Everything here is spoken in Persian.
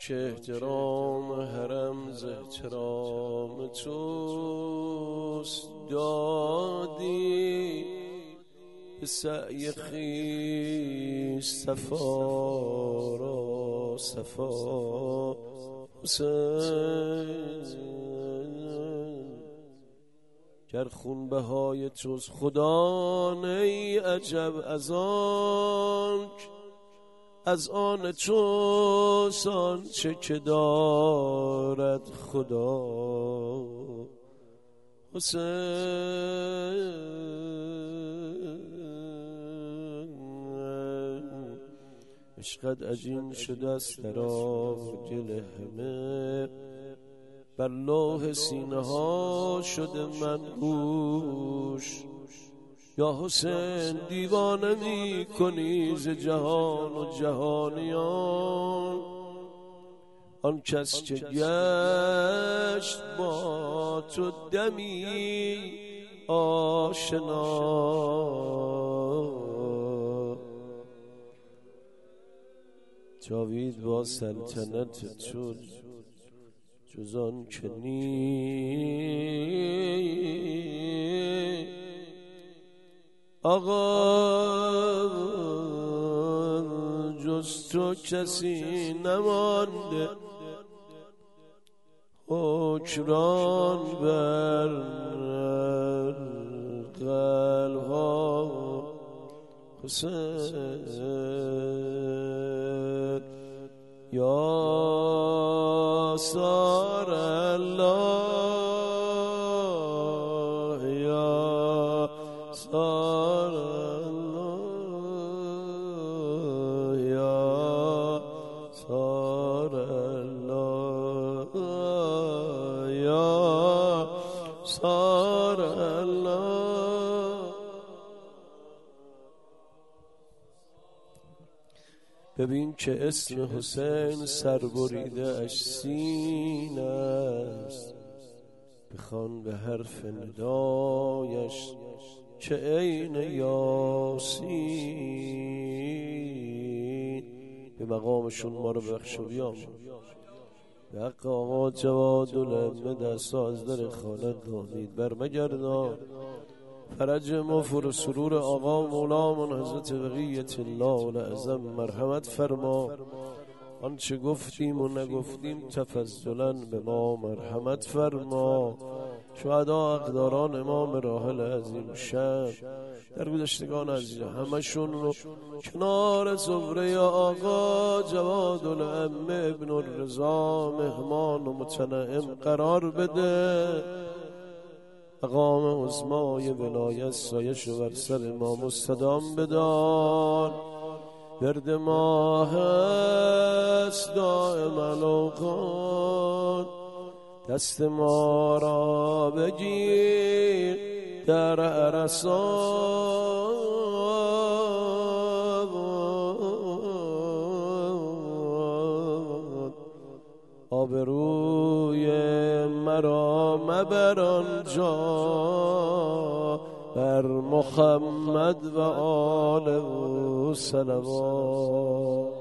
که احترام حرم ز احترام توست. دادی به سعی خیش صفا را صفا گر خون بهای توز خدا نی عجب از آنک از آن تو سان چه که دارد خدا. حسین. عشقت عجین شده است در گل همه. بر لوح سینه ها شده من گوش. یا حسین دیوانه می کنی ز جهان و جهانیان. آن کس که گشت با تو دمی آشنا. جاوید با سلطنت تو جزان که آقا جز تو کسی نمانده. حکران بر قلبها حسین. یا سار الله. یا سار الله. ببین که اسم حسین سربریده اش سین است. بخوان به حرف ندایش که عین یاسین. به مقامشون ما رو بخش بیام. حق آقا جواد العلم دست از در خالق دامید بر مگردان فرج مفر سرور آقا مولا من حضرت بقیت الله العظم مرحمت فرما. آنچه گفتیم و نگفتیم تفضلا به ما مرحمت فرما. شهدا اقداران امام راحل عظیم شب در گذشتگان عزیز همشون رو کنار زفره آقا جواد الام ابن الرضا مهمان و متنعم قرار بده. مقام عظمای ولایت سایش بر سر ما مستدام بدان. گرد ما هست دائم دست ما را بگیر. در عرصات آبروی مرا مبر آنجا. بر محمد و آل و سلوات